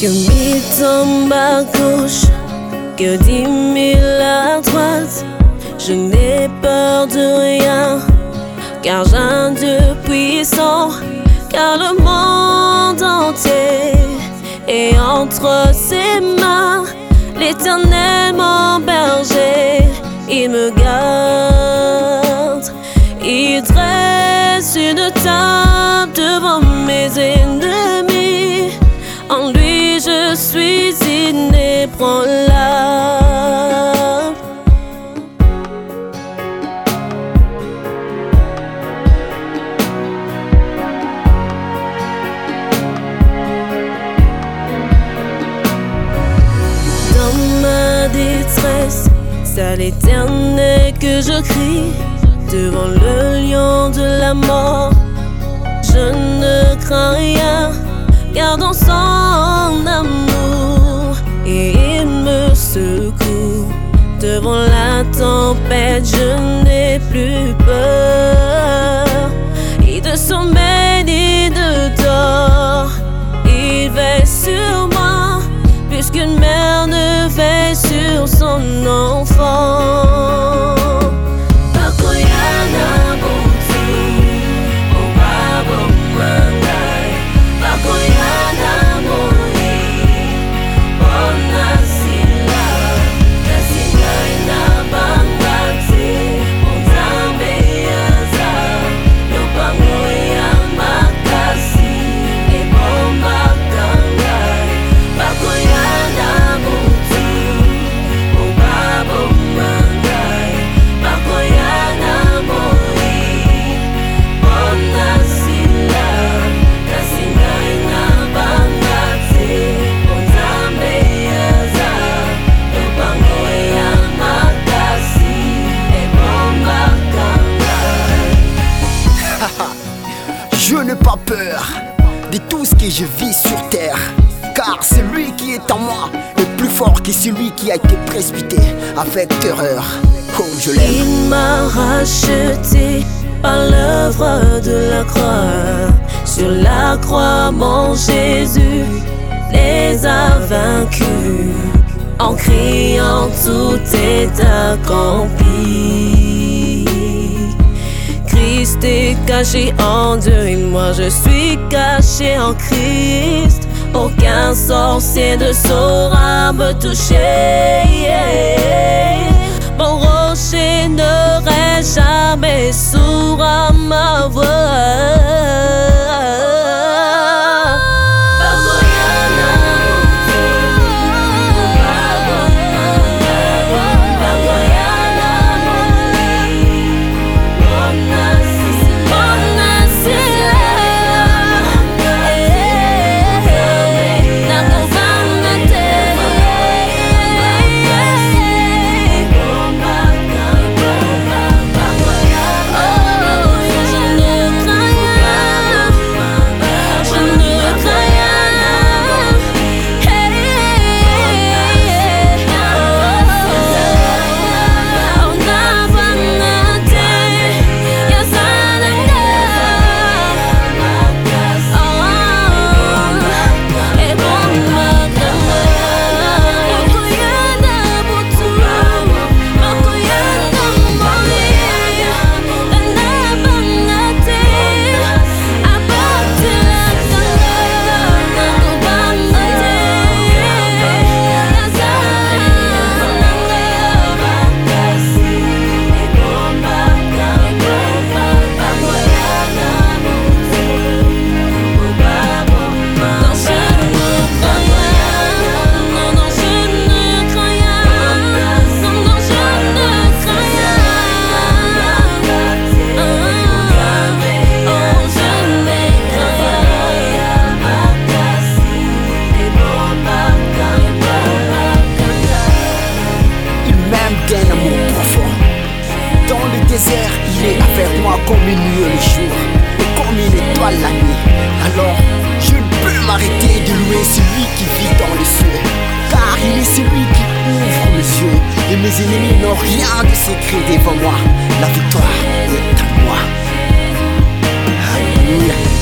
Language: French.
Que mille tombent à gauche, que dix mille à droite. Je n'ai peur de rien, car j'ai un Dieu puissant, car le monde entier est entre ses mains. L'éternel mon berger, il me garde, inébranlable. Dans ma détresse, c'est à l'éternel que je crie. Devant le lion de la mort, je ne crains rien, car dans son amour, je n'ai plus peur. Et de sommeil ni de tort, il veille sur moi, plus qu'une mère ne veille sur son enfant. De tout ce que je vis sur terre. Car celui qui est en moi est plus fort que celui qui a été précipité avec terreur. Oh, je l'aime. Il m'a racheté par l'œuvre de la croix. Sur la croix, mon Jésus les a vaincus. En criant, tout est accompli. Christ est caché en Dieu et moi je suis caché en Christ. Aucun sorcier ne saura me toucher. Mon rocher ne reste jamais sourd à ma voix. Il est avec moi comme une nuit le jour et comme une étoile la nuit. Alors, je ne peux m'arrêter de louer celui qui vit dans les cieux. Car il est celui qui ouvre mes yeux et mes ennemis n'ont rien de secret devant moi. La victoire est à moi. Alléluia.